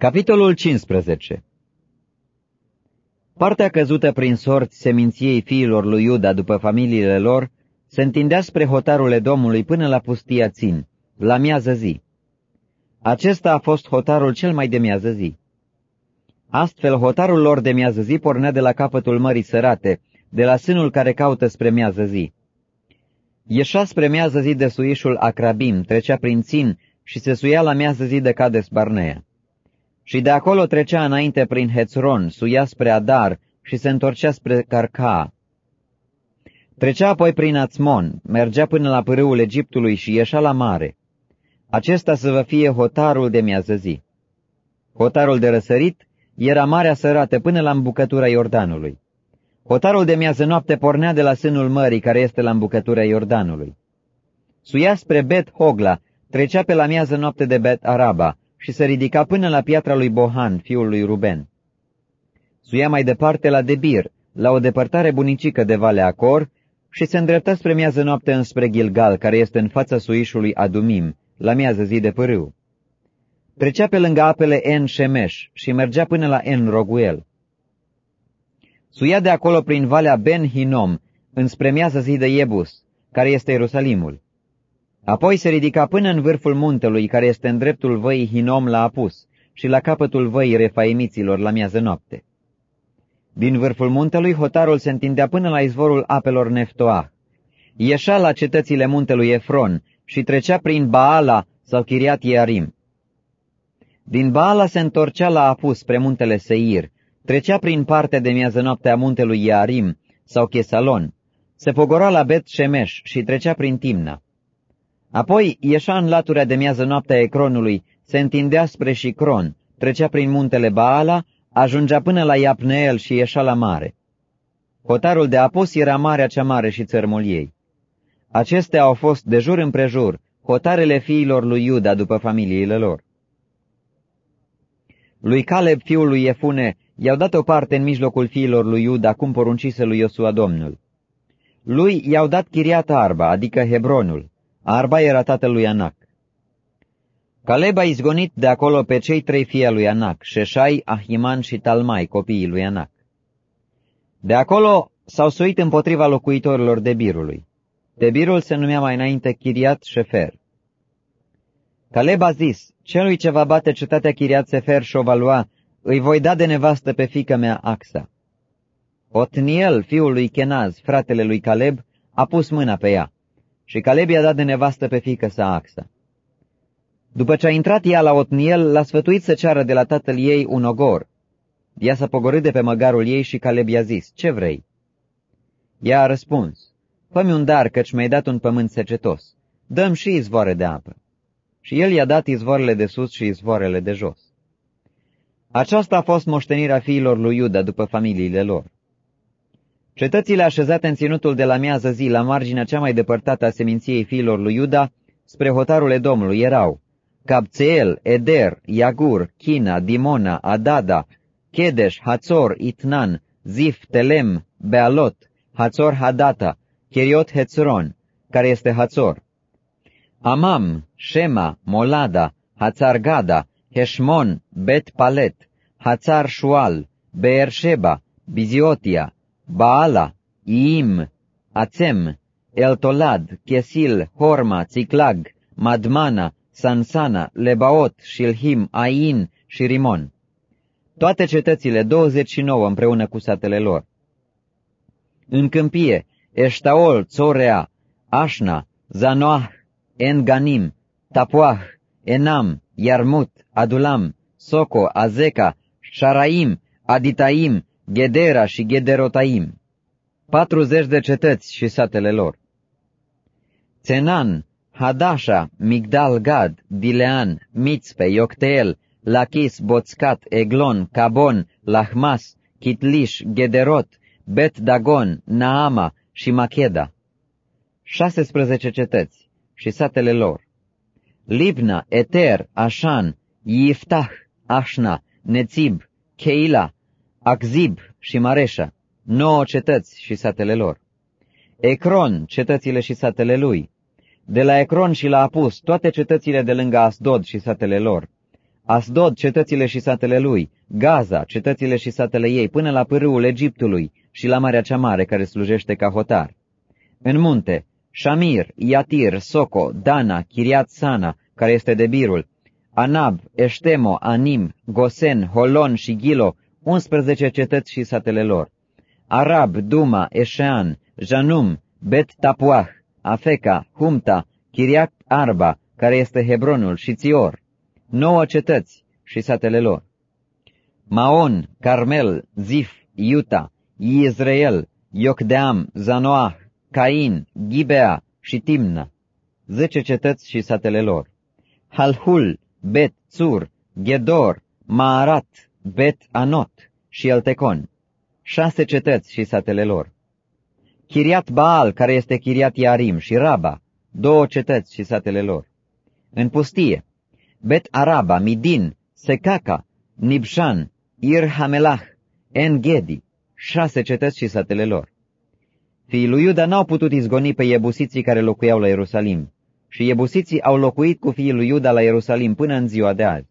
Capitolul 15 Partea căzută prin sorți seminției fiilor lui Iuda după familiile lor se întindea spre hotarul Edomului până la pustia Țin, la miază zi. Acesta a fost hotarul cel mai de miază zi. Astfel, hotarul lor de miază zi pornea de la capătul Mării Sărate, de la sânul care caută spre miază zi. Ieșa spre miază zi de suișul Acrabim, trecea prin Țin și se suia la miază zi de Cades Barnea. Și de acolo trecea înainte prin Hețron, suia spre Adar și se întorcea spre Carca. Trecea apoi prin Ațmon, mergea până la pârâul Egiptului și ieșea la mare. Acesta să vă fie hotarul de miază zi. Hotarul de răsărit era marea sărată până la îmbucătura Iordanului. Hotarul de miază noapte pornea de la sânul mării care este la îmbucătura Iordanului. Suia spre Bet Hogla, trecea pe la miază noapte de Bet Araba și se ridica până la piatra lui Bohan, fiul lui Ruben. Suia mai departe la Debir, la o depărtare bunicică de Valea Acor, și se îndrepta spre miază noapte înspre Gilgal, care este în fața suișului Adumim, la miază zi de pârâu. Trecea pe lângă apele En Shemesh și mergea până la En Roguel. Suia de acolo prin Valea Ben Hinom, înspre miază zi de Iebus, care este Ierusalimul. Apoi se ridica până în vârful muntelui, care este în dreptul văii Hinom la Apus, și la capătul văii refaimiților la miază noapte. Din vârful muntelui, hotarul se întindea până la izvorul apelor Neftoah. Ieșea la cetățile muntelui Efron și trecea prin Baala sau Chiriat Iarim. Din Baala se întorcea la Apus spre muntele Seir, trecea prin partea de miază noapte a muntelui Iarim sau Chesalon, se pogora la Bet Shemesh și trecea prin Timna. Apoi ieșea în latura de miază noaptea Ecronului, se întindea spre Shicron, trecea prin muntele Baala, ajungea până la Iapneel și ieșea la mare. Hotarul de apus era marea cea mare și țărmul ei. Acestea au fost de jur împrejur, hotarele fiilor lui Iuda după familiile lor. Lui Caleb, fiul lui Efune, i-au dat o parte în mijlocul fiilor lui Iuda, cum poruncise lui Iosua Domnul. Lui i-au dat Chiriat Arba, adică Hebronul, Arba era tatăl lui Anac. Caleb a izgonit de acolo pe cei trei fii lui Anac, Șeșai, Ahiman și Talmai, copiii lui Anac. De acolo s-au suit împotriva locuitorilor Debirului. Debirul se numea mai înainte Chiriat Șefer. Caleb a zis, celui ce va bate cetatea Chiriat Sefer și o va lua, îi voi da de nevastă pe fică mea Axa. Otniel, fiul lui Kenaz, fratele lui Caleb, a pus mâna pe ea. Și Caleb i-a dat de nevastă pe fică sa Axa. După ce a intrat ea la Otniel, l-a sfătuit să ceară de la tatăl ei un ogor. Ea s-a pogorât de pe măgarul ei și Caleb i-a zis, ce vrei? Ea a răspuns, fă-mi un dar, căci mi-ai dat un pământ secetos. Dăm și izvoare de apă. Și el i-a dat izvoarele de sus și izvoarele de jos. Aceasta a fost moștenirea fiilor lui Iuda după familiile lor. Cetățile așezate în ținutul de la miază zi, la marginea cea mai depărtată a seminției fiilor lui Iuda, spre hotarul Edomului, erau Capțeel, Eder, Iagur, China, Dimona, Adada, Kedesh, Hațor, Itnan, Zif, Telem, Bealot, Hațor Hadata, Cheriot Hețron, care este Hațor. Amam, Shema, Molada, Hațar Gada, Heșmon, Bet Palet, Hațar Shual, Beersheba, Biziotia, Baala, Iim, Ațem, Eltolad, Chesil, Horma, Țiclag, Madmana, Sansana, Lebaot, Shilhim, Ain și Rimon. Toate cetățile 29 împreună cu satele lor. În câmpie, Eștaol, Țorea, Așna, Zanoah, Enganim, Tapuah, Enam, Yarmut, Adulam, Soco, Azeca, Sharaim, Aditaim, Gedera și Gederotaim, patruzeci de cetăți și satele lor. Țenan, Hadasha, Migdal Gad, Dilean, Mitzpe, Iocteel, Lachis, Boțcat, Eglon, Cabon, Lahmas, Kitlish, Gederot, Bet Dagon, Naama și Macheda. 16 cetăți și satele lor. Libna, Eter, Ashan, Yiftah, Ashna, Nețib, Keila, Akzib și Mareșa, nouă cetăți și satele lor. Ecron, cetățile și satele lui. De la Ecron și la Apus, toate cetățile de lângă Asdod și satele lor. Asdod, cetățile și satele lui, Gaza, cetățile și satele ei, până la pârâul Egiptului și la Marea cea Mare, care slujește ca hotar. În munte, Shamir, Iatir, Soco, Dana, Chiriat Sana, care este de birul, Anab, Eștemo, Anim, Gosen, Holon și Gilo, 11 cetăți și satele lor. Arab, Duma, Eșean, Janum, Bet Tapuah, Afeca, Humta, Chiriac Arba, care este Hebronul, și Țior, nouă cetăți și satele lor. Maon, Carmel, Zif, Iuta, Izrael, Iocdeam, Zanoah, Cain, Gibea și Timna, zece cetăți și satele lor. Halhul, Bet, Țur, Gedor, Maarat, Bet, Anot și Eltecon, șase cetăți și satele lor. Chiriat Baal, care este Chiriat Iarim, și Raba, două cetăți și satele lor. În pustie, Bet Araba, Midin, Secaca, Nibshan, Ir Hamelah, En-Gedi, șase cetăți și satele lor. Fiii lui Iuda n-au putut izgoni pe iebusiții care locuiau la Ierusalim, și iebusiții au locuit cu fiii lui Iuda la Ierusalim până în ziua de azi.